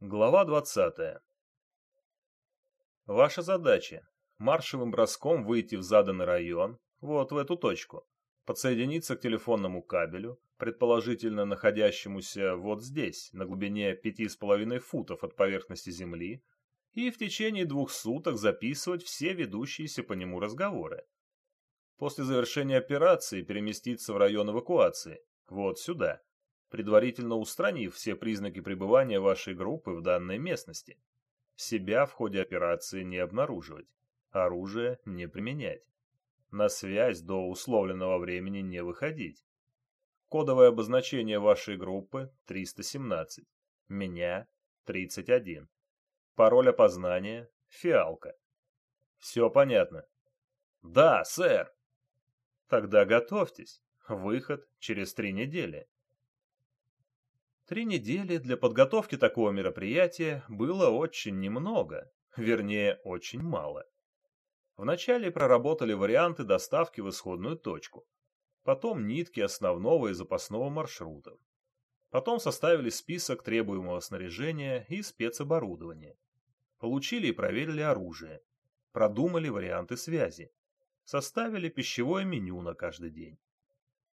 Глава 20. Ваша задача – маршевым броском выйти в заданный район, вот в эту точку, подсоединиться к телефонному кабелю, предположительно находящемуся вот здесь, на глубине 5,5 футов от поверхности Земли, и в течение двух суток записывать все ведущиеся по нему разговоры. После завершения операции переместиться в район эвакуации, вот сюда, предварительно устранив все признаки пребывания вашей группы в данной местности. Себя в ходе операции не обнаруживать, оружие не применять. На связь до условленного времени не выходить. Кодовое обозначение вашей группы 317. Меня 31. Пароль опознания фиалка. Все понятно? Да, сэр. Тогда готовьтесь. Выход через три недели. Три недели для подготовки такого мероприятия было очень немного, вернее, очень мало. Вначале проработали варианты доставки в исходную точку, потом нитки основного и запасного маршрутов. Потом составили список требуемого снаряжения и спецоборудования. Получили и проверили оружие. Продумали варианты связи. Составили пищевое меню на каждый день.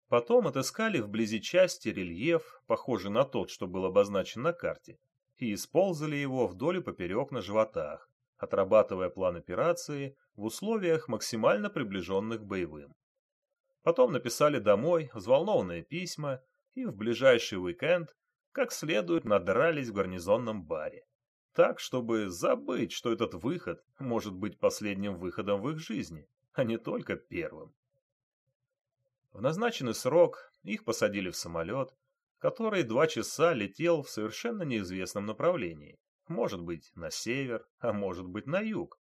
Потом отыскали вблизи части рельеф, похожий на тот, что был обозначен на карте, и исползали его вдоль и поперек на животах, отрабатывая план операции в условиях, максимально приближенных к боевым. Потом написали домой взволнованные письма и в ближайший уикенд как следует надрались в гарнизонном баре. Так, чтобы забыть, что этот выход может быть последним выходом в их жизни, а не только первым. В назначенный срок их посадили в самолет, который два часа летел в совершенно неизвестном направлении. Может быть, на север, а может быть, на юг.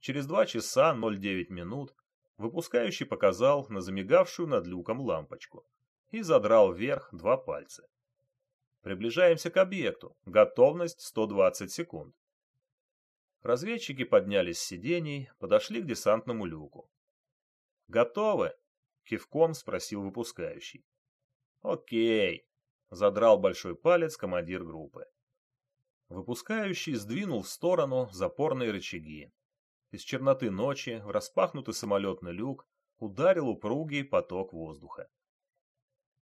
Через два часа 09 минут выпускающий показал на замигавшую над люком лампочку и задрал вверх два пальца. Приближаемся к объекту. Готовность 120 секунд. Разведчики поднялись с сидений, подошли к десантному люку. «Готовы?» Кивком спросил выпускающий. «Окей», — задрал большой палец командир группы. Выпускающий сдвинул в сторону запорные рычаги. Из черноты ночи в распахнутый самолетный люк ударил упругий поток воздуха.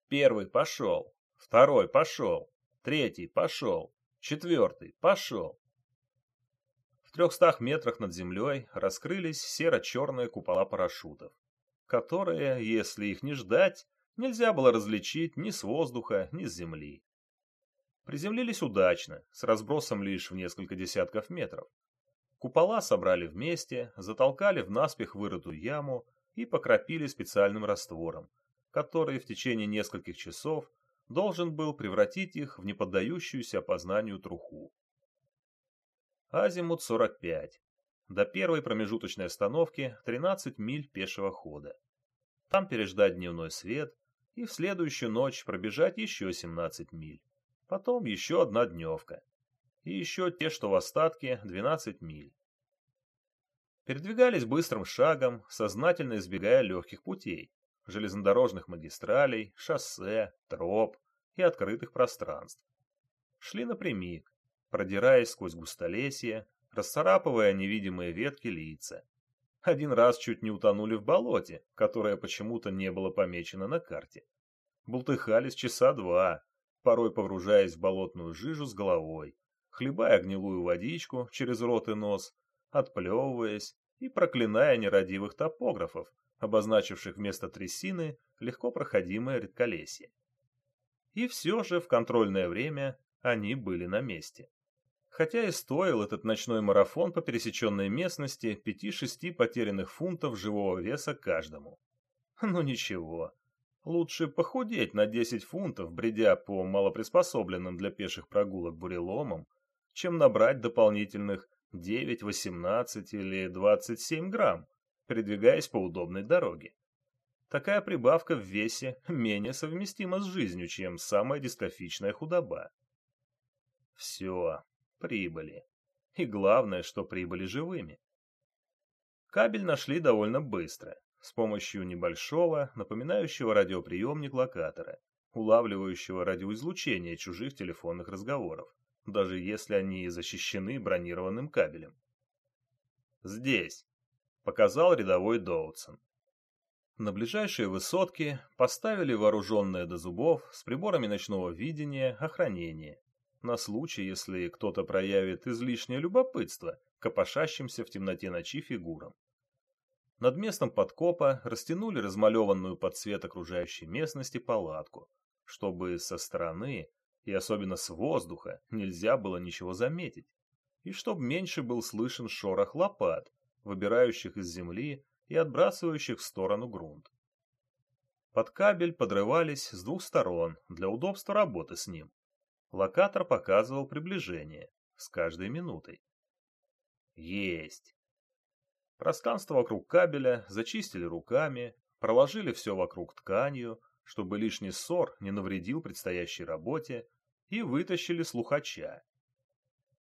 Первый пошел, второй пошел, третий пошел, четвертый пошел. В трехстах метрах над землей раскрылись серо-черные купола парашютов которые, если их не ждать, нельзя было различить ни с воздуха, ни с земли. Приземлились удачно, с разбросом лишь в несколько десятков метров. Купола собрали вместе, затолкали в наспех вырытую яму и покропили специальным раствором, который в течение нескольких часов должен был превратить их в неподдающуюся опознанию труху. Азимут 45. До первой промежуточной остановки 13 миль пешего хода. Там переждать дневной свет и в следующую ночь пробежать еще 17 миль. Потом еще одна дневка. И еще те, что в остатке, 12 миль. Передвигались быстрым шагом, сознательно избегая легких путей, железнодорожных магистралей, шоссе, троп и открытых пространств. Шли напрямик, продираясь сквозь густолесье, расцарапывая невидимые ветки лица. Один раз чуть не утонули в болоте, которое почему-то не было помечено на карте. Бултыхались часа два, порой погружаясь в болотную жижу с головой, хлебая гнилую водичку через рот и нос, отплевываясь и проклиная нерадивых топографов, обозначивших вместо трясины легко проходимое редколесье. И все же в контрольное время они были на месте хотя и стоил этот ночной марафон по пересеченной местности пяти-шести потерянных фунтов живого веса каждому. Ну ничего, лучше похудеть на 10 фунтов, бредя по малоприспособленным для пеших прогулок буреломам, чем набрать дополнительных 9, 18 или 27 грамм, передвигаясь по удобной дороге. Такая прибавка в весе менее совместима с жизнью, чем самая дистрофичная худоба. Все, прибыли. И главное, что прибыли живыми. Кабель нашли довольно быстро, с помощью небольшого, напоминающего радиоприемник локатора, улавливающего радиоизлучение чужих телефонных разговоров, даже если они защищены бронированным кабелем. «Здесь», — показал рядовой Доутсон. На ближайшие высотки поставили вооруженное до зубов с приборами ночного видения охранение, на случай, если кто-то проявит излишнее любопытство копошащимся в темноте ночи фигурам. Над местом подкопа растянули размалеванную под цвет окружающей местности палатку, чтобы со стороны и особенно с воздуха нельзя было ничего заметить, и чтобы меньше был слышен шорох лопат, выбирающих из земли и отбрасывающих в сторону грунт. Под кабель подрывались с двух сторон для удобства работы с ним. Локатор показывал приближение с каждой минутой. Есть! Пространство вокруг кабеля зачистили руками, проложили все вокруг тканью, чтобы лишний ссор не навредил предстоящей работе, и вытащили слухача.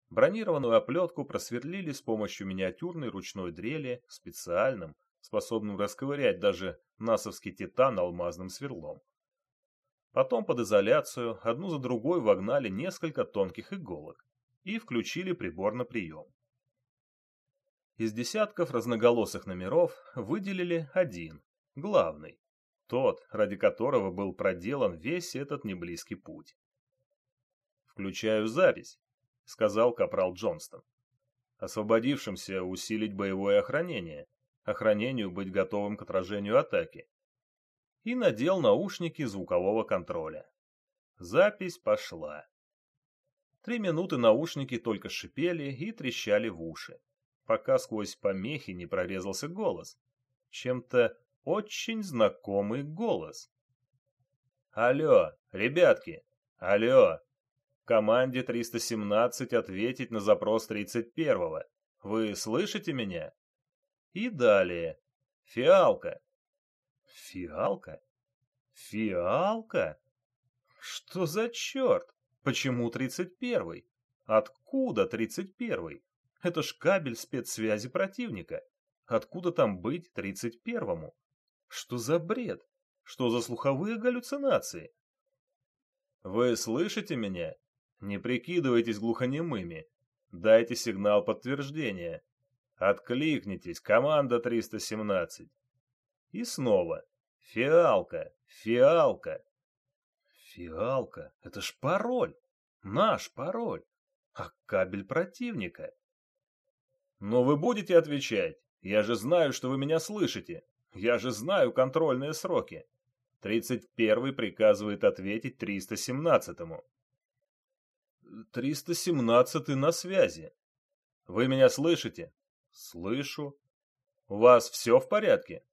Бронированную оплетку просверлили с помощью миниатюрной ручной дрели специальным, способным расковырять даже насовский титан алмазным сверлом. Потом под изоляцию одну за другой вогнали несколько тонких иголок и включили прибор на прием. Из десятков разноголосых номеров выделили один, главный, тот, ради которого был проделан весь этот неблизкий путь. «Включаю запись», — сказал капрал Джонстон. «Освободившимся усилить боевое охранение, охранению быть готовым к отражению атаки». И надел наушники звукового контроля. Запись пошла. Три минуты наушники только шипели и трещали в уши пока сквозь помехи не прорезался голос. Чем-то очень знакомый голос. «Алло, ребятки! Алло! Команде 317 ответить на запрос 31-го. Вы слышите меня?» И далее. «Фиалка!» «Фиалка? Фиалка? Что за черт? Почему 31-й? Откуда 31-й? Это ж кабель спецсвязи противника. Откуда там быть тридцать первому? Что за бред? Что за слуховые галлюцинации? Вы слышите меня? Не прикидывайтесь глухонемыми. Дайте сигнал подтверждения. Откликнитесь, команда 317. И снова. Фиалка, фиалка. Фиалка, это ж пароль. Наш пароль. А кабель противника. Но вы будете отвечать? Я же знаю, что вы меня слышите. Я же знаю контрольные сроки. 31-й приказывает ответить 317-му. 317-й на связи. Вы меня слышите? Слышу. У вас все в порядке?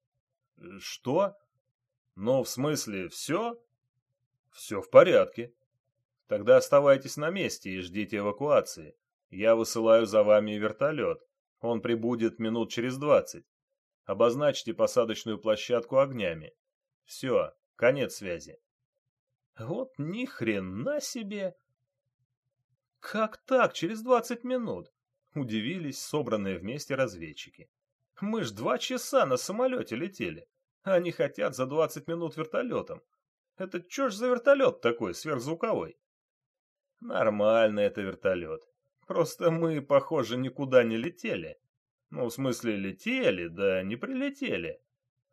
Что? Ну, в смысле, все? Все в порядке. Тогда оставайтесь на месте и ждите эвакуации. Я высылаю за вами вертолет. Он прибудет минут через двадцать. Обозначьте посадочную площадку огнями. Все, конец связи. Вот ни хрена себе! Как так, через двадцать минут? Удивились собранные вместе разведчики. Мы ж два часа на самолете летели. Они хотят за двадцать минут вертолетом. Это чё ж за вертолет такой, сверхзвуковой? Нормально это вертолет. Просто мы, похоже, никуда не летели. Ну, в смысле, летели, да не прилетели.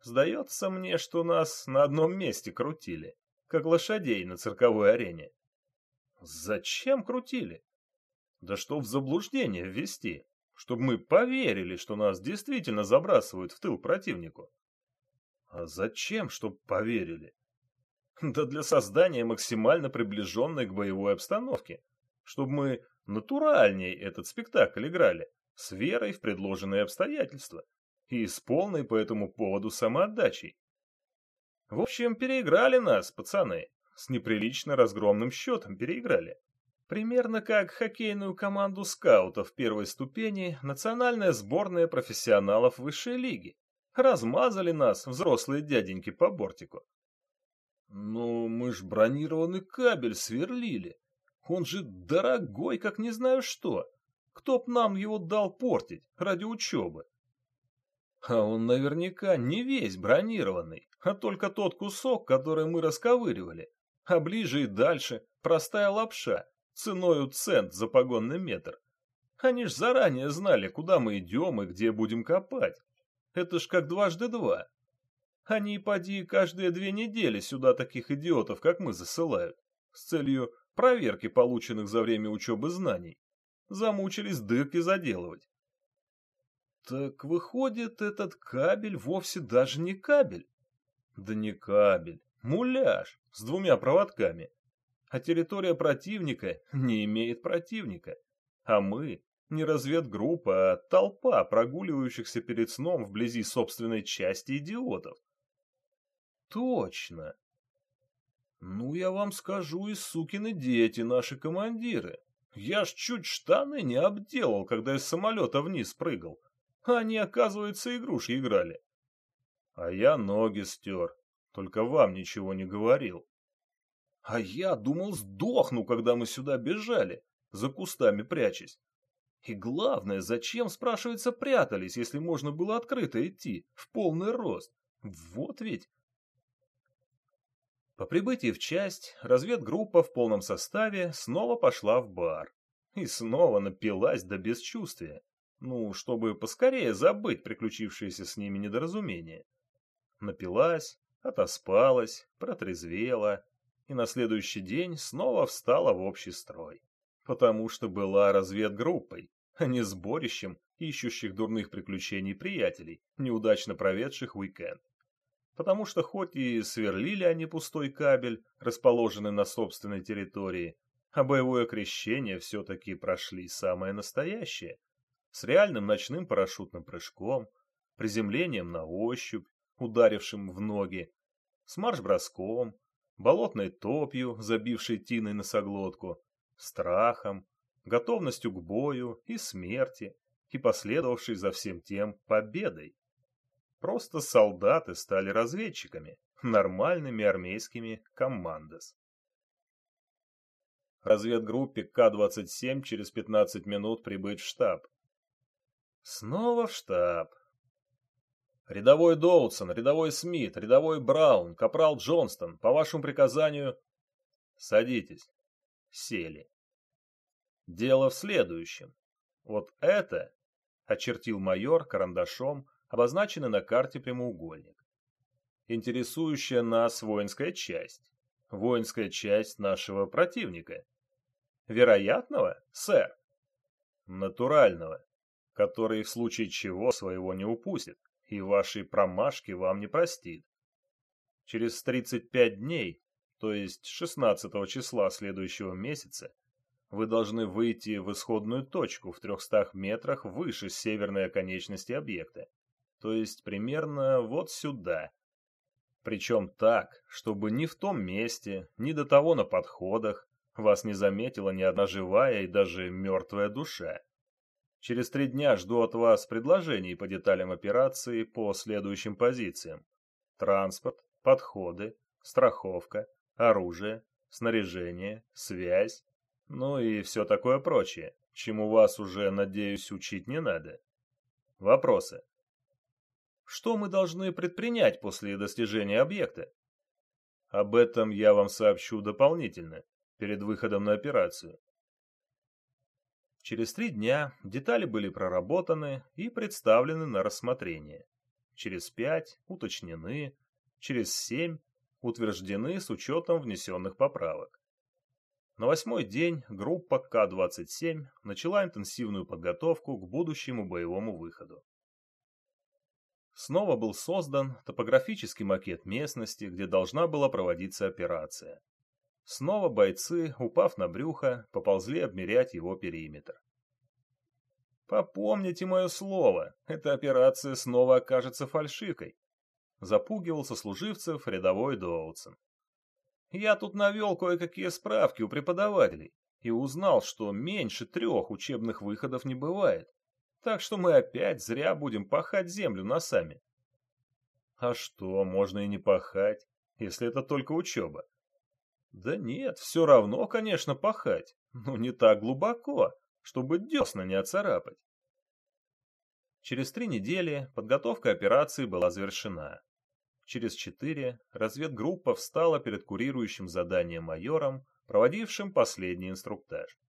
Сдается мне, что нас на одном месте крутили, как лошадей на цирковой арене. Зачем крутили? Да что в заблуждение ввести, чтобы мы поверили, что нас действительно забрасывают в тыл противнику. А зачем, чтоб поверили? Да для создания максимально приближенной к боевой обстановке, чтобы мы натуральней этот спектакль играли, с верой в предложенные обстоятельства и с полной по этому поводу самоотдачей. В общем, переиграли нас, пацаны, с неприлично разгромным счетом переиграли. Примерно как хоккейную команду скаутов первой ступени национальная сборная профессионалов высшей лиги. Размазали нас, взрослые дяденьки, по бортику. Ну, мы ж бронированный кабель сверлили. Он же дорогой, как не знаю что. Кто б нам его дал портить ради учебы? А он наверняка не весь бронированный, а только тот кусок, который мы расковыривали. А ближе и дальше простая лапша, ценою цент за погонный метр. Они ж заранее знали, куда мы идем и где будем копать. Это ж как дважды два. Они, поди, каждые две недели сюда таких идиотов, как мы, засылают, с целью проверки полученных за время учебы знаний. Замучились дырки заделывать. Так выходит, этот кабель вовсе даже не кабель. Да не кабель, муляж с двумя проводками. А территория противника не имеет противника. А мы не разведгруппа, а толпа прогуливающихся перед сном вблизи собственной части идиотов. Точно. Ну, я вам скажу, и сукины дети наши командиры. Я ж чуть штаны не обделал, когда из самолета вниз прыгал. А они, оказывается, игрушки играли. А я ноги стер, только вам ничего не говорил. А я думал, сдохну, когда мы сюда бежали, за кустами прячась. И главное, зачем, спрашивается, прятались, если можно было открыто идти, в полный рост? Вот ведь. По прибытии в часть, разведгруппа в полном составе снова пошла в бар. И снова напилась до бесчувствия. Ну, чтобы поскорее забыть приключившееся с ними недоразумение. Напилась, отоспалась, протрезвела, и на следующий день снова встала в общий строй. Потому что была разведгруппой, а не сборищем ищущих дурных приключений приятелей, неудачно проведших уикенд. Потому что хоть и сверлили они пустой кабель, расположенный на собственной территории, а боевое крещение все-таки прошли самое настоящее, с реальным ночным парашютным прыжком, приземлением на ощупь, ударившим в ноги, с марш-броском, болотной топью, забившей тиной носоглотку, страхом, готовностью к бою и смерти, и последовавшей за всем тем победой. Просто солдаты стали разведчиками, нормальными армейскими командос. Разведгруппе К-27 через 15 минут прибыть в штаб. Снова в штаб. Рядовой Доутсон, рядовой Смит, рядовой Браун, капрал Джонстон, по вашему приказанию... Садитесь. Сели. Дело в следующем. Вот это, очертил майор карандашом, обозначенный на карте прямоугольник. Интересующая нас воинская часть. Воинская часть нашего противника. Вероятного, сэр? Натурального, который в случае чего своего не упустит и вашей промашки вам не простит. Через 35 дней, то есть 16 числа следующего месяца, вы должны выйти в исходную точку в 300 метрах выше северной оконечности объекта, то есть примерно вот сюда. Причем так, чтобы ни в том месте, ни до того на подходах вас не заметила ни одна живая и даже мертвая душа. Через три дня жду от вас предложений по деталям операции по следующим позициям. Транспорт, подходы, страховка, оружие, снаряжение, связь, ну и все такое прочее, чему вас уже, надеюсь, учить не надо. Вопросы. Что мы должны предпринять после достижения объекта? Об этом я вам сообщу дополнительно, перед выходом на операцию. Через три дня детали были проработаны и представлены на рассмотрение. Через пять уточнены, через семь утверждены с учетом внесенных поправок. На восьмой день группа К-27 начала интенсивную подготовку к будущему боевому выходу. Снова был создан топографический макет местности, где должна была проводиться операция. Снова бойцы, упав на брюхо, поползли обмерять его периметр. «Попомните мое слово, эта операция снова окажется фальшивкой», запугивал сослуживцев рядовой Доутсон. Я тут навел кое-какие справки у преподавателей и узнал, что меньше трех учебных выходов не бывает. Так что мы опять зря будем пахать землю носами. А что, можно и не пахать, если это только учеба. Да нет, все равно, конечно, пахать, но не так глубоко, чтобы десна не оцарапать. Через три недели подготовка операции была завершена. Через четыре разведгруппа встала перед курирующим заданием майором проводившим последний инструктаж.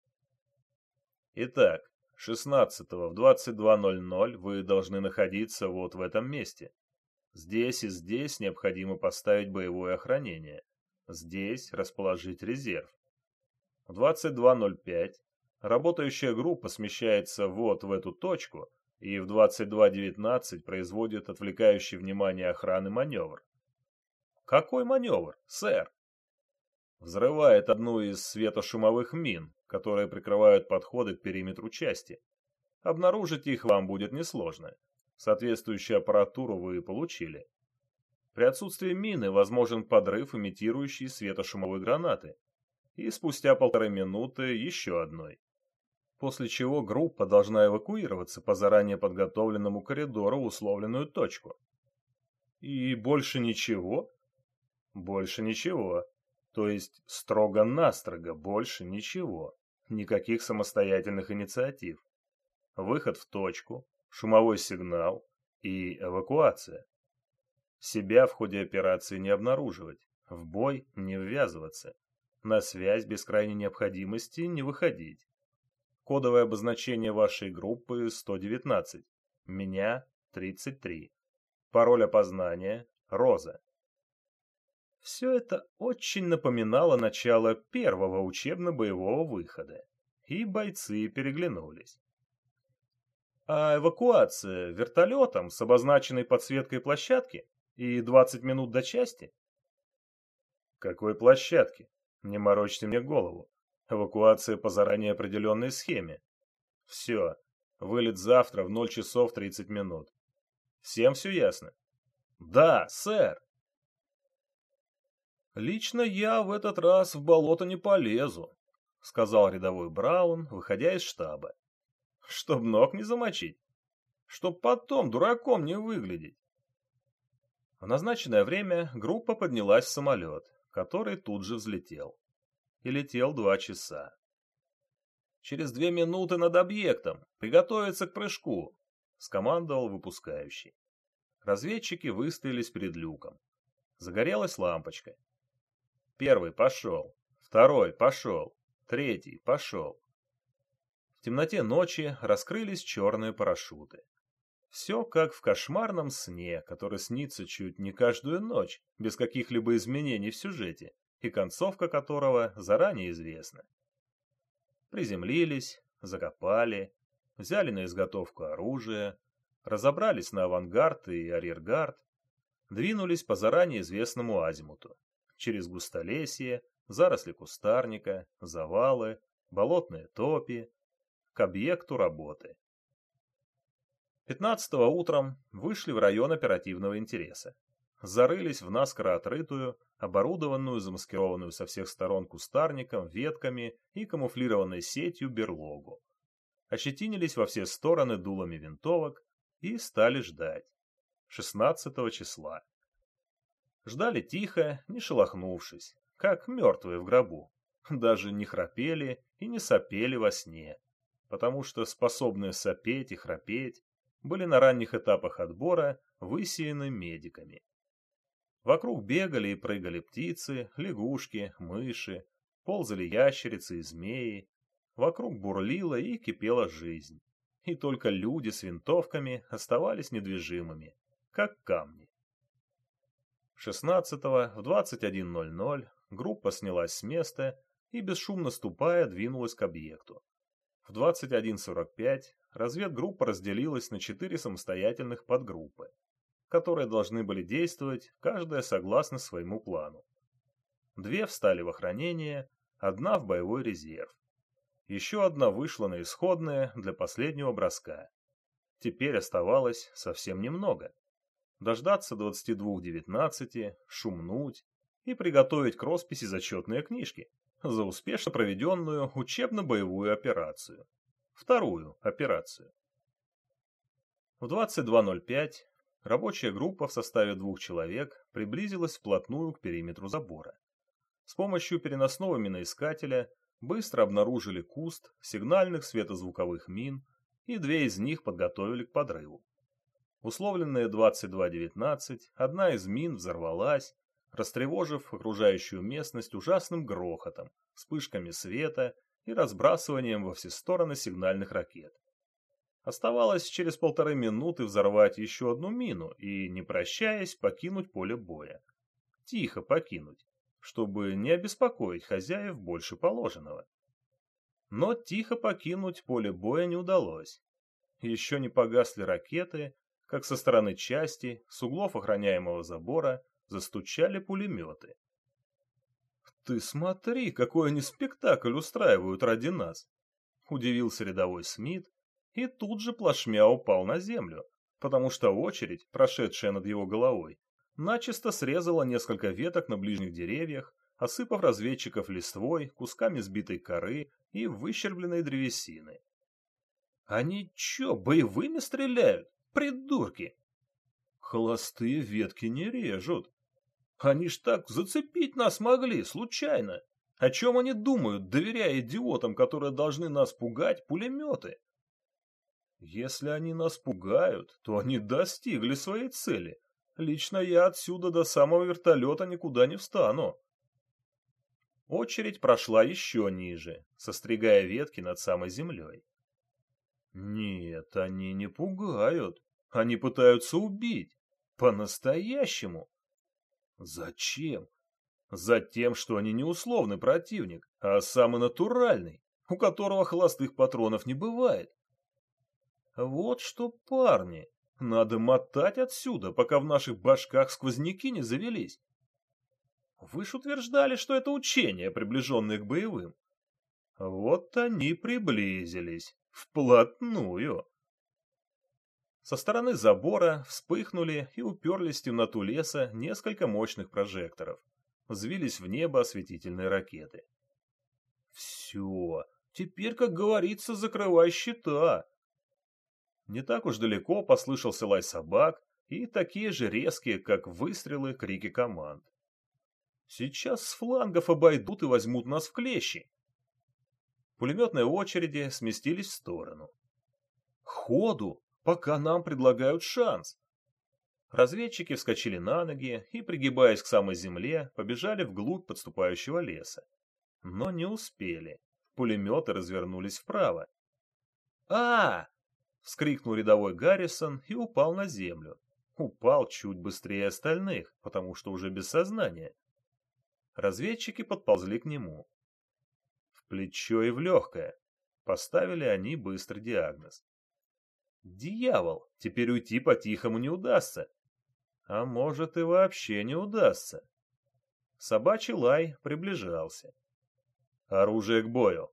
Итак, 16 в 22.00 вы должны находиться вот в этом месте. Здесь и здесь необходимо поставить боевое охранение. Здесь расположить резерв. В 22.05 работающая группа смещается вот в эту точку и в 22.19 производит отвлекающий внимание охраны маневр. Какой маневр, сэр? Взрывает одну из светошумовых мин, которые прикрывают подходы к периметру части. Обнаружить их вам будет несложно. Соответствующую аппаратуру вы получили. При отсутствии мины возможен подрыв, имитирующий светошумовой гранаты. И спустя полторы минуты еще одной. После чего группа должна эвакуироваться по заранее подготовленному коридору в условленную точку. И больше ничего? Больше ничего. То есть строго-настрого больше ничего. Никаких самостоятельных инициатив. Выход в точку, шумовой сигнал и эвакуация. Себя в ходе операции не обнаруживать, в бой не ввязываться, на связь без крайней необходимости не выходить. Кодовое обозначение вашей группы 119, меня 33. Пароль опознания – Роза. Все это очень напоминало начало первого учебно-боевого выхода, и бойцы переглянулись. А эвакуация вертолетом с обозначенной подсветкой площадки и 20 минут до части? Какой площадки? Не морочьте мне голову. Эвакуация по заранее определенной схеме. Все. Вылет завтра в 0 часов 30 минут. Всем все ясно? Да, сэр. «Лично я в этот раз в болото не полезу», — сказал рядовой Браун, выходя из штаба. «Чтоб ног не замочить. Чтоб потом дураком не выглядеть». В назначенное время группа поднялась в самолет, который тут же взлетел. И летел два часа. «Через две минуты над объектом. Приготовиться к прыжку», — скомандовал выпускающий. Разведчики выстоялись перед люком. Загорелась лампочка. Первый пошел, второй пошел, третий пошел. В темноте ночи раскрылись черные парашюты. Все как в кошмарном сне, который снится чуть не каждую ночь, без каких-либо изменений в сюжете, и концовка которого заранее известна. Приземлились, закопали, взяли на изготовку оружие, разобрались на авангард и арьергард, двинулись по заранее известному азимуту через густолесье, заросли кустарника, завалы, болотные топи, к объекту работы. 15 утром вышли в район оперативного интереса. Зарылись в наскоро отрытую, оборудованную, замаскированную со всех сторон кустарником, ветками и камуфлированной сетью берлогу. Ощетинились во все стороны дулами винтовок и стали ждать. 16 числа. Ждали тихо, не шелохнувшись, как мертвые в гробу. Даже не храпели и не сопели во сне, потому что способные сопеть и храпеть были на ранних этапах отбора высеяны медиками. Вокруг бегали и прыгали птицы, лягушки, мыши, ползали ящерицы и змеи. Вокруг бурлила и кипела жизнь. И только люди с винтовками оставались недвижимыми, как камни. 16-го в 21.00 группа снялась с места и, бесшумно ступая, двинулась к объекту. В 21.45 разведгруппа разделилась на четыре самостоятельных подгруппы, которые должны были действовать, каждая согласно своему плану. Две встали в охранение, одна в боевой резерв. Еще одна вышла на исходное для последнего броска. Теперь оставалось совсем немного дождаться 22.19, шумнуть и приготовить к росписи зачетные книжки за успешно проведенную учебно-боевую операцию. Вторую операцию. В 22.05 рабочая группа в составе двух человек приблизилась вплотную к периметру забора. С помощью переносного миноискателя быстро обнаружили куст сигнальных светозвуковых мин и две из них подготовили к подрыву. Условленные 22.19, одна из мин взорвалась, растревожив окружающую местность ужасным грохотом, вспышками света и разбрасыванием во все стороны сигнальных ракет. Оставалось через полторы минуты взорвать еще одну мину и, не прощаясь, покинуть поле боя. Тихо покинуть, чтобы не обеспокоить хозяев больше положенного. Но тихо покинуть поле боя не удалось. Еще не погасли ракеты, как со стороны части, с углов охраняемого забора, застучали пулеметы. «Ты смотри, какой они спектакль устраивают ради нас!» — удивился рядовой Смит, и тут же плашмя упал на землю, потому что очередь, прошедшая над его головой, начисто срезала несколько веток на ближних деревьях, осыпав разведчиков листвой, кусками сбитой коры и выщербленной древесины. «Они чё, боевыми стреляют? Придурки!» «Холостые ветки не режут. Они ж так зацепить нас могли, случайно. О чем они думают, доверяя идиотам, которые должны нас пугать, пулеметы?» Если они нас пугают, то они достигли своей цели. Лично я отсюда до самого вертолета никуда не встану. Очередь прошла еще ниже, состригая ветки над самой землей. Нет, они не пугают. Они пытаются убить. По-настоящему. Зачем? Затем, что они не условный противник, а самый натуральный, у которого холостых патронов не бывает. Вот что, парни, надо мотать отсюда, пока в наших башках сквозняки не завелись. Вы ж утверждали, что это учения, приближенные к боевым. Вот они приблизились. Вплотную. Со стороны забора вспыхнули и уперлись в темноту леса несколько мощных прожекторов. Взвились в небо осветительные ракеты. Все, теперь, как говорится, закрывай щита. Не так уж далеко послышался лай собак и такие же резкие, как выстрелы, крики команд. Сейчас с флангов обойдут и возьмут нас в клещи. Пулеметные очереди сместились в сторону. Ходу, пока нам предлагают шанс. Разведчики вскочили на ноги и, пригибаясь к самой земле, побежали вглубь подступающего леса. Но не успели. Пулеметы развернулись вправо. а Вскрикнул рядовой Гаррисон и упал на землю. Упал чуть быстрее остальных, потому что уже без сознания. Разведчики подползли к нему. В плечо и в легкое. Поставили они быстрый диагноз. Дьявол, теперь уйти по-тихому не удастся. А может и вообще не удастся. Собачий лай приближался. Оружие к бою.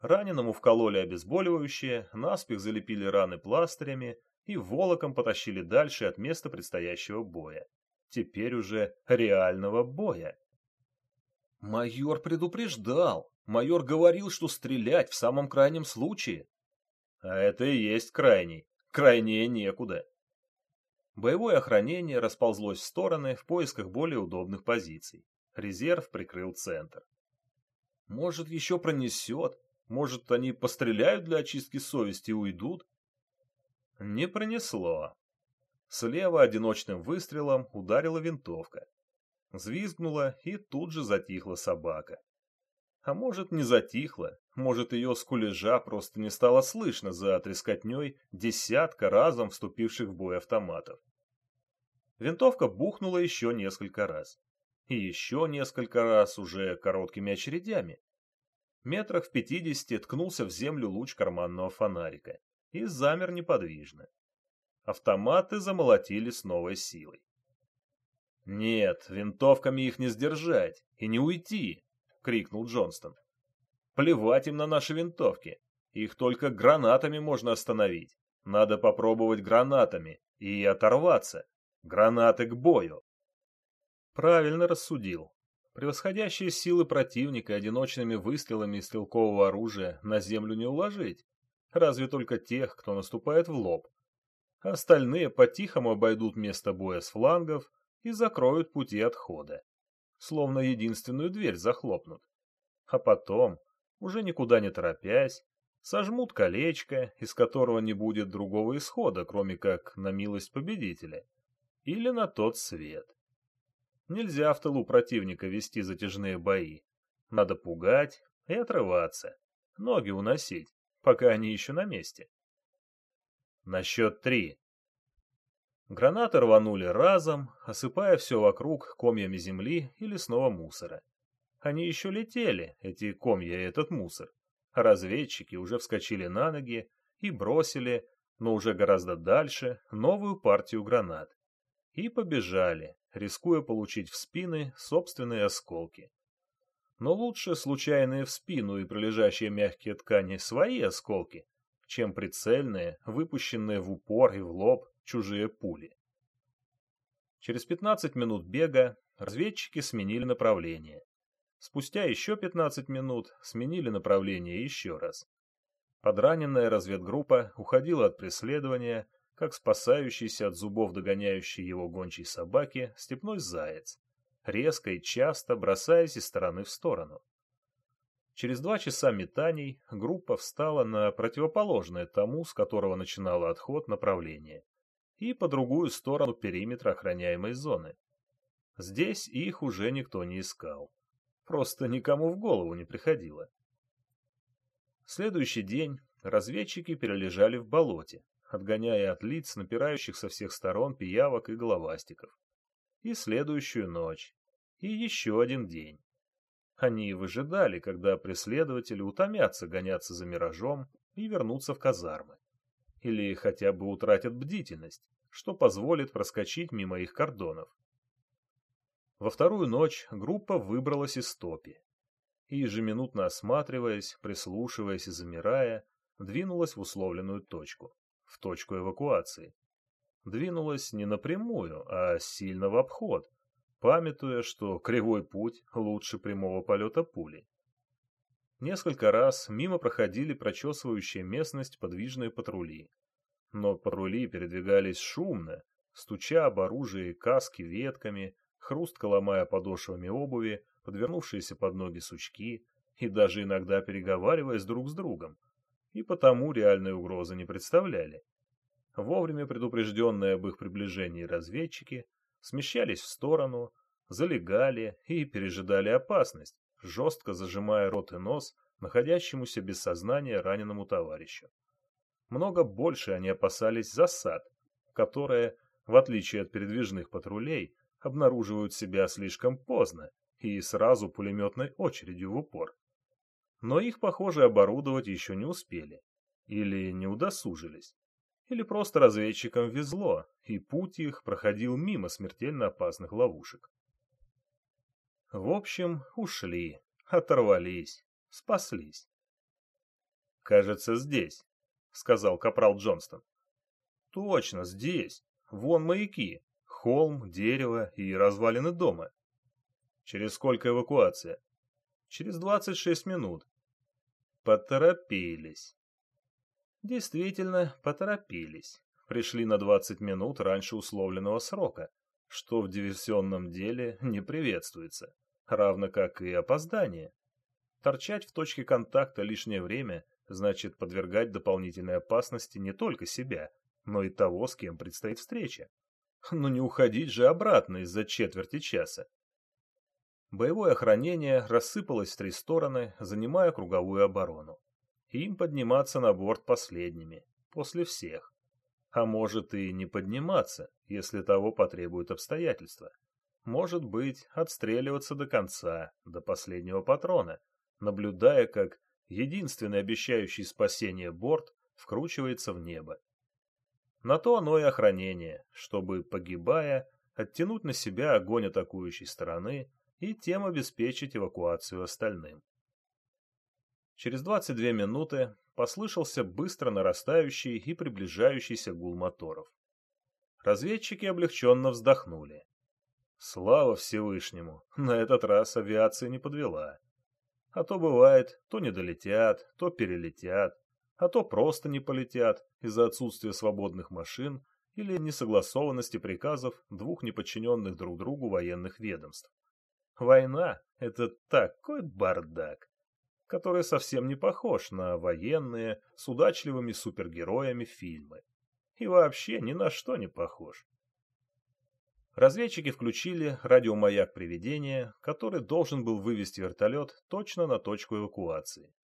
Раненому вкололи обезболивающее, наспех залепили раны пластырями и волоком потащили дальше от места предстоящего боя. Теперь уже реального боя. Майор предупреждал. Майор говорил, что стрелять в самом крайнем случае. А это и есть крайний. Крайнее некуда. Боевое охранение расползлось в стороны в поисках более удобных позиций. Резерв прикрыл центр. Может, еще пронесет, может, они постреляют для очистки совести и уйдут? Не пронесло. Слева одиночным выстрелом ударила винтовка. Взвизгнула и тут же затихла собака. А может, не затихла, может, ее скулежа просто не стало слышно за трескотней десятка разом вступивших в бой автоматов. Винтовка бухнула еще несколько раз. И еще несколько раз уже короткими очередями. Метрах в пятидесяти ткнулся в землю луч карманного фонарика и замер неподвижно. Автоматы замолотили с новой силой. «Нет, винтовками их не сдержать и не уйти!» — крикнул Джонстон. «Плевать им на наши винтовки. Их только гранатами можно остановить. Надо попробовать гранатами и оторваться. Гранаты к бою!» Правильно рассудил. Превосходящие силы противника одиночными выстрелами из стрелкового оружия на землю не уложить. Разве только тех, кто наступает в лоб. Остальные по-тихому обойдут место боя с флангов и закроют пути отхода. Словно единственную дверь захлопнут. А потом, уже никуда не торопясь, сожмут колечко, из которого не будет другого исхода, кроме как на милость победителя. Или на тот свет. Нельзя в тылу противника вести затяжные бои. Надо пугать и отрываться, ноги уносить, пока они еще на месте. На счет три. Гранаты рванули разом, осыпая все вокруг комьями земли и лесного мусора. Они еще летели, эти комья и этот мусор. Разведчики уже вскочили на ноги и бросили, но уже гораздо дальше, новую партию гранат. И побежали, рискуя получить в спины собственные осколки. Но лучше случайные в спину и пролежащие мягкие ткани свои осколки, чем прицельные, выпущенные в упор и в лоб чужие пули. Через 15 минут бега разведчики сменили направление. Спустя еще 15 минут сменили направление еще раз. Подраненная разведгруппа уходила от преследования, как спасающийся от зубов догоняющей его гончей собаки степной заяц, резко и часто бросаясь из стороны в сторону. Через два часа метаний группа встала на противоположное тому, с которого начинала отход направление, и по другую сторону периметра охраняемой зоны. Здесь их уже никто не искал. Просто никому в голову не приходило. Следующий день разведчики перележали в болоте, отгоняя от лиц напирающих со всех сторон пиявок и головастиков. И следующую ночь. И еще один день. Они выжидали, когда преследователи утомятся гоняться за миражом и вернутся в казармы. Или хотя бы утратят бдительность, что позволит проскочить мимо их кордонов. Во вторую ночь группа выбралась из топи и, ежеминутно осматриваясь, прислушиваясь и замирая, двинулась в условленную точку, в точку эвакуации. Двинулась не напрямую, а сильно в обход, памятуя, что кривой путь лучше прямого полета пули. Несколько раз мимо проходили прочесывающие местность подвижные патрули. Но патрули передвигались шумно, стуча об оружие и каски ветками, хрустко ломая подошвами обуви, подвернувшиеся под ноги сучки и даже иногда переговариваясь друг с другом, и потому реальной угрозы не представляли. Вовремя предупрежденные об их приближении разведчики смещались в сторону, залегали и пережидали опасность, жестко зажимая рот и нос находящемуся без сознания раненому товарищу. Много больше они опасались засад, которые, в отличие от передвижных патрулей, обнаруживают себя слишком поздно и сразу пулеметной очередью в упор. Но их, похоже, оборудовать еще не успели. Или не удосужились. Или просто разведчикам везло, и путь их проходил мимо смертельно опасных ловушек. В общем, ушли, оторвались, спаслись. «Кажется, здесь», — сказал капрал Джонстон. «Точно, здесь. Вон маяки. Холм, дерево и развалины дома. Через сколько эвакуация? Через 26 минут. Поторопились. Действительно, поторопились. Пришли на 20 минут раньше условленного срока, что в диверсионном деле не приветствуется, равно как и опоздание. Торчать в точке контакта лишнее время значит подвергать дополнительной опасности не только себя, но и того, с кем предстоит встреча. Но не уходить же обратно из-за четверти часа. Боевое охранение рассыпалось в три стороны, занимая круговую оборону. Им подниматься на борт последними, после всех. А может и не подниматься, если того потребуют обстоятельства. Может быть, отстреливаться до конца, до последнего патрона, наблюдая, как единственный обещающий спасение борт вкручивается в небо. На то оно и охранение, чтобы, погибая, оттянуть на себя огонь атакующей стороны и тем обеспечить эвакуацию остальным. Через 22 минуты послышался быстро нарастающий и приближающийся гул моторов. Разведчики облегченно вздохнули. Слава Всевышнему, на этот раз авиация не подвела. А то бывает, то не долетят, то перелетят, а то просто не полетят из-за отсутствия свободных машин или несогласованности приказов двух неподчиненных друг другу военных ведомств. Война — это такой бардак, который совсем не похож на военные с удачливыми супергероями фильмы. И вообще ни на что не похож. Разведчики включили радиомаяк приведения, который должен был вывести вертолет точно на точку эвакуации.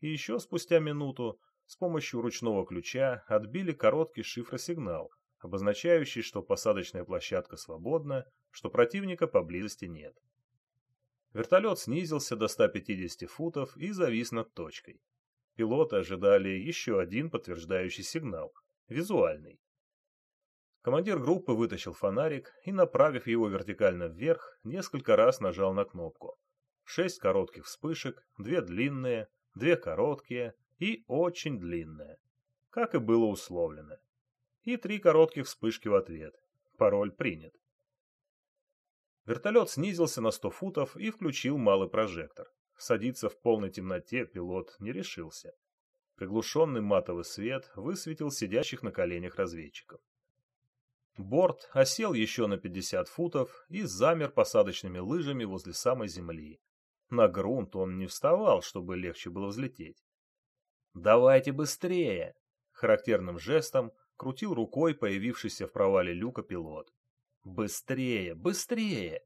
И еще спустя минуту с помощью ручного ключа отбили короткий шифросигнал, обозначающий, что посадочная площадка свободна, что противника поблизости нет. Вертолет снизился до 150 футов и завис над точкой. Пилоты ожидали еще один подтверждающий сигнал, визуальный. Командир группы вытащил фонарик и, направив его вертикально вверх, несколько раз нажал на кнопку. Шесть коротких вспышек, две длинные, две короткие и очень длинная, как и было условлено. И три коротких вспышки в ответ. Пароль принят. Вертолет снизился на 100 футов и включил малый прожектор. Садиться в полной темноте пилот не решился. Приглушенный матовый свет высветил сидящих на коленях разведчиков. Борт осел еще на 50 футов и замер посадочными лыжами возле самой земли. На грунт он не вставал, чтобы легче было взлететь. «Давайте быстрее!» Характерным жестом крутил рукой появившийся в провале люка пилот. «Быстрее! Быстрее!»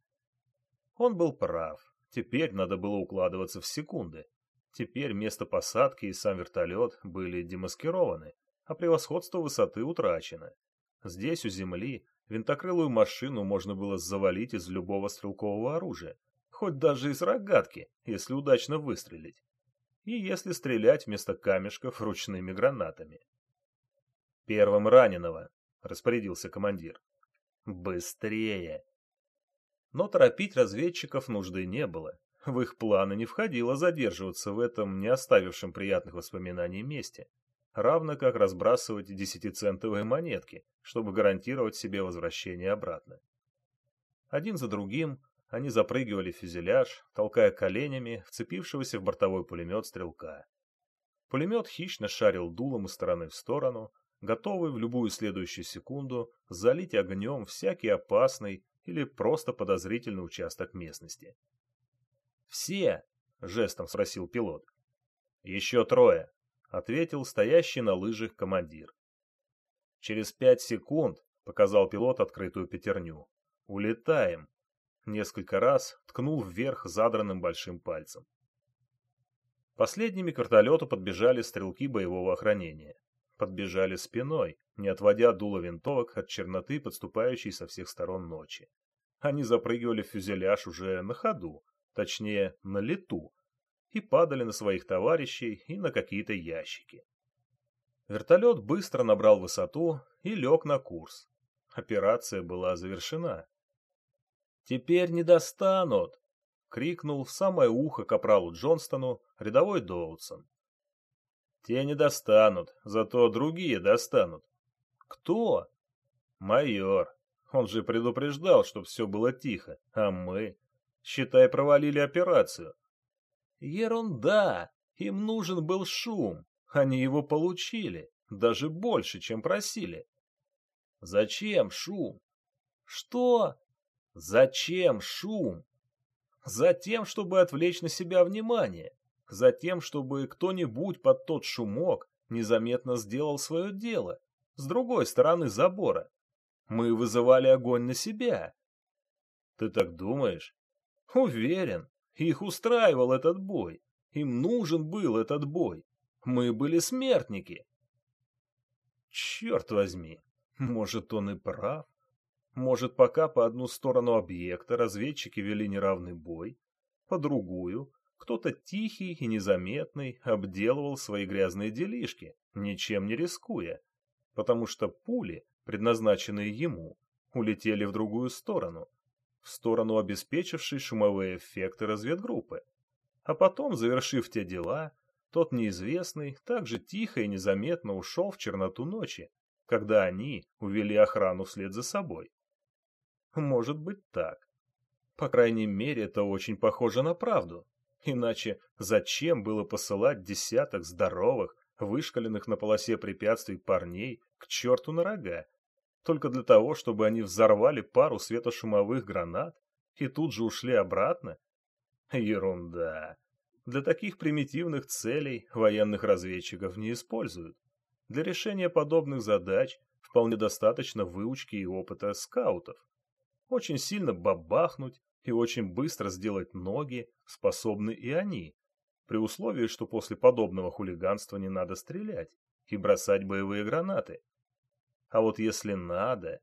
Он был прав. Теперь надо было укладываться в секунды. Теперь место посадки и сам вертолет были демаскированы, а превосходство высоты утрачено. Здесь, у земли, винтокрылую машину можно было завалить из любого стрелкового оружия, хоть даже из рогатки, если удачно выстрелить. И если стрелять вместо камешков ручными гранатами. «Первым раненого», — распорядился командир. «Быстрее!» Но торопить разведчиков нужды не было. В их планы не входило задерживаться в этом не оставившем приятных воспоминаний месте равно как разбрасывать десятицентовые монетки, чтобы гарантировать себе возвращение обратно. Один за другим они запрыгивали в фюзеляж, толкая коленями вцепившегося в бортовой пулемет стрелка. Пулемет хищно шарил дулом из стороны в сторону, готовый в любую следующую секунду залить огнем всякий опасный или просто подозрительный участок местности. «Все?» — жестом спросил пилот. «Еще трое», — ответил стоящий на лыжах командир. «Через пять секунд», — показал пилот открытую пятерню, — «улетаем». Несколько раз ткнул вверх задранным большим пальцем. Последними к вертолету подбежали стрелки боевого охранения. Подбежали спиной, не отводя дуло винтовок от черноты, подступающей со всех сторон ночи. Они запрыгивали в фюзеляж уже на ходу, точнее, на лету, и падали на своих товарищей и на какие-то ящики. Вертолет быстро набрал высоту и лег на курс. Операция была завершена. «Теперь не достанут!» — крикнул в самое ухо капралу Джонстону рядовой Доутсон. «Те не достанут, зато другие достанут». «Кто?» «Майор. Он же предупреждал, чтобы все было тихо, а мы, считай, провалили операцию. Ерунда! Им нужен был шум. Они его получили, даже больше, чем просили. Зачем шум? Что? Зачем шум? Затем, чтобы отвлечь на себя внимание. Затем, чтобы кто-нибудь под тот шумок незаметно сделал свое дело. С другой стороны забора. Мы вызывали огонь на себя. Ты так думаешь? Уверен. Их устраивал этот бой. Им нужен был этот бой. Мы были смертники. Черт возьми, может, он и прав. Может, пока по одну сторону объекта разведчики вели неравный бой, по другую кто-то тихий и незаметный обделывал свои грязные делишки, ничем не рискуя, потому что пули, предназначенные ему, улетели в другую сторону, в сторону обеспечившей шумовые эффекты разведгруппы. А потом, завершив те дела, тот неизвестный также тихо и незаметно ушел в черноту ночи, когда они увели охрану вслед за собой. Может быть так. По крайней мере, это очень похоже на правду. Иначе зачем было посылать десяток здоровых, вышкаленных на полосе препятствий парней к черту на рога, только для того, чтобы они взорвали пару светошумовых гранат и тут же ушли обратно? Ерунда. Для таких примитивных целей военных разведчиков не используют. Для решения подобных задач вполне достаточно выучки и опыта скаутов. Очень сильно бабахнуть и очень быстро сделать ноги способны и они, при условии, что после подобного хулиганства не надо стрелять и бросать боевые гранаты. А вот если надо,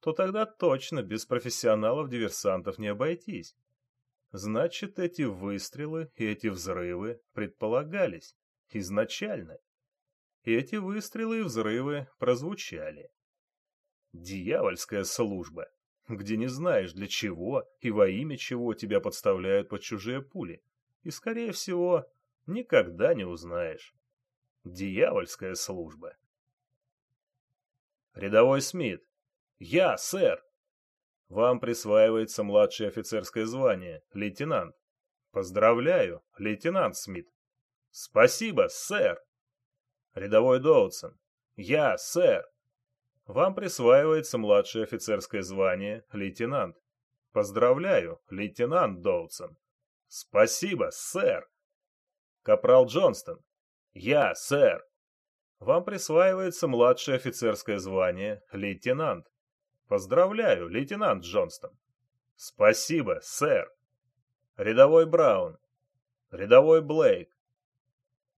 то тогда точно без профессионалов-диверсантов не обойтись. Значит, эти выстрелы и эти взрывы предполагались изначально. И эти выстрелы и взрывы прозвучали. Дьявольская служба, где не знаешь для чего и во имя чего тебя подставляют под чужие пули. И, скорее всего, никогда не узнаешь. Дьявольская служба. Рядовой Смит. Я, сэр. Вам присваивается младшее офицерское звание, лейтенант. Поздравляю, лейтенант Смит. Спасибо, сэр. Рядовой Доутсон. Я, сэр. Вам присваивается младшее офицерское звание, лейтенант. Поздравляю, лейтенант Доутсон. Спасибо, сэр. Капрал Джонстон. Я, сэр. Вам присваивается младшее офицерское звание, лейтенант. Поздравляю, лейтенант Джонстон. Спасибо, сэр. Рядовой Браун. Рядовой Блейк.